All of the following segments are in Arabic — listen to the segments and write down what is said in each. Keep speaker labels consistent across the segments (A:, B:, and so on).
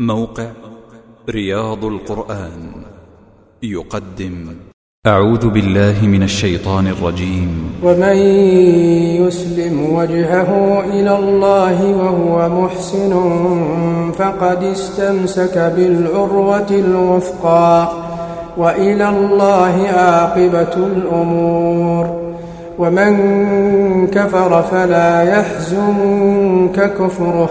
A: موقع رياض القرآن يقدم. أعوذ بالله من الشيطان الرجيم.
B: ومن يسلم وجهه إلى الله وهو محسن فقد استمسك بالعروة الوثقى وإلى الله عاقبة الأمور. ومن كفر فلا يحزنك كفره.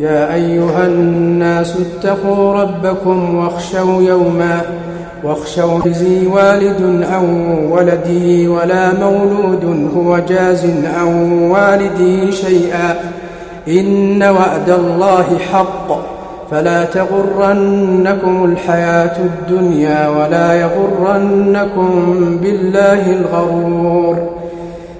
B: يا أيها الناس اتقوا ربكم واخشوا يوما واخشوا جزي والد أو ولده ولا مولود هو جاز أو والده شيئا إن وعد الله حق فلا تغرنكم الحياة الدنيا ولا يغرنكم بالله الغرور